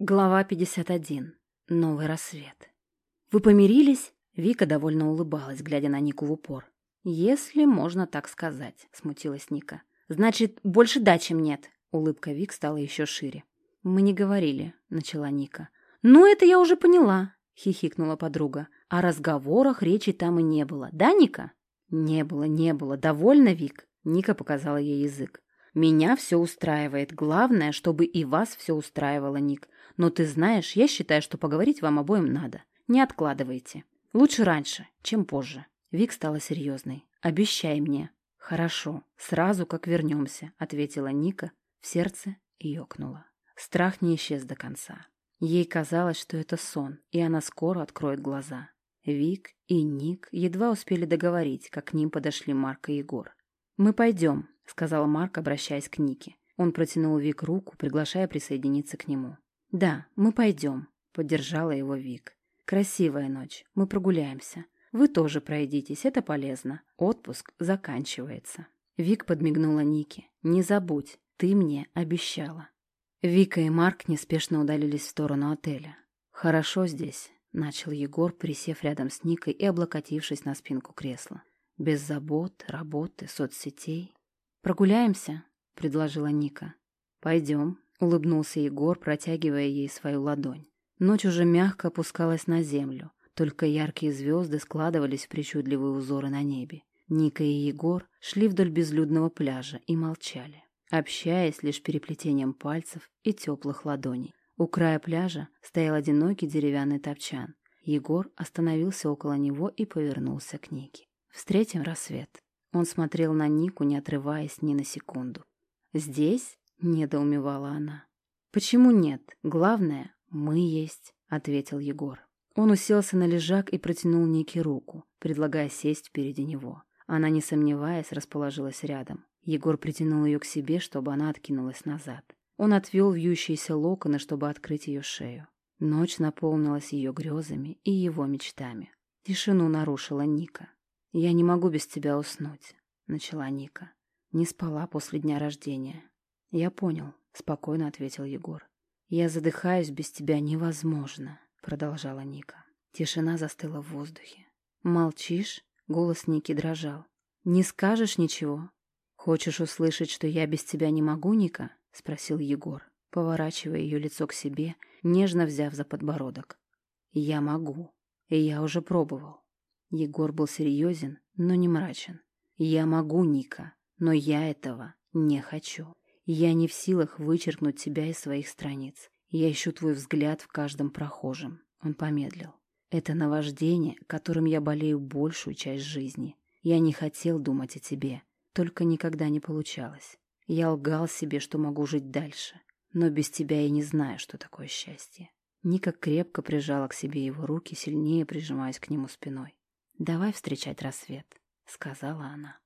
Глава 51. Новый рассвет. «Вы помирились?» Вика довольно улыбалась, глядя на Нику в упор. «Если можно так сказать», — смутилась Ника. «Значит, больше да, чем нет». Улыбка Вик стала еще шире. «Мы не говорили», — начала Ника. «Ну, это я уже поняла», — хихикнула подруга. «О разговорах речи там и не было. Да, Ника?» «Не было, не было. Довольно, Вик?» Ника показала ей язык. «Меня все устраивает. Главное, чтобы и вас все устраивало, Ник. Но ты знаешь, я считаю, что поговорить вам обоим надо. Не откладывайте. Лучше раньше, чем позже». Вик стала серьезной. «Обещай мне». «Хорошо, сразу как вернемся», — ответила Ника. В сердце ёкнула. Страх не исчез до конца. Ей казалось, что это сон, и она скоро откроет глаза. Вик и Ник едва успели договорить, как к ним подошли Марк и Егор. «Мы пойдем», — сказал Марк, обращаясь к Нике. Он протянул Вик руку, приглашая присоединиться к нему. «Да, мы пойдем», — поддержала его Вик. «Красивая ночь. Мы прогуляемся. Вы тоже пройдитесь, это полезно. Отпуск заканчивается». Вик подмигнула Нике. «Не забудь, ты мне обещала». Вика и Марк неспешно удалились в сторону отеля. «Хорошо здесь», — начал Егор, присев рядом с Никой и облокотившись на спинку кресла. «Без забот, работы, соцсетей». «Прогуляемся?» — предложила Ника. «Пойдем», — улыбнулся Егор, протягивая ей свою ладонь. Ночь уже мягко опускалась на землю, только яркие звезды складывались в причудливые узоры на небе. Ника и Егор шли вдоль безлюдного пляжа и молчали, общаясь лишь переплетением пальцев и теплых ладоней. У края пляжа стоял одинокий деревянный топчан. Егор остановился около него и повернулся к Нике. «Встретим рассвет». Он смотрел на Нику, не отрываясь ни на секунду. «Здесь?» — недоумевала она. «Почему нет? Главное, мы есть», — ответил Егор. Он уселся на лежак и протянул Нике руку, предлагая сесть впереди него. Она, не сомневаясь, расположилась рядом. Егор притянул ее к себе, чтобы она откинулась назад. Он отвел вьющиеся локоны, чтобы открыть ее шею. Ночь наполнилась ее грезами и его мечтами. Тишину нарушила Ника. «Я не могу без тебя уснуть», — начала Ника. «Не спала после дня рождения». «Я понял», — спокойно ответил Егор. «Я задыхаюсь без тебя невозможно», — продолжала Ника. Тишина застыла в воздухе. «Молчишь?» — голос Ники дрожал. «Не скажешь ничего?» «Хочешь услышать, что я без тебя не могу, Ника?» — спросил Егор, поворачивая ее лицо к себе, нежно взяв за подбородок. «Я могу. И я уже пробовал». Егор был серьезен, но не мрачен. «Я могу, Ника, но я этого не хочу». Я не в силах вычеркнуть тебя из своих страниц. Я ищу твой взгляд в каждом прохожем. Он помедлил. Это наваждение, которым я болею большую часть жизни. Я не хотел думать о тебе, только никогда не получалось. Я лгал себе, что могу жить дальше. Но без тебя я не знаю, что такое счастье. Ника крепко прижала к себе его руки, сильнее прижимаясь к нему спиной. «Давай встречать рассвет», — сказала она.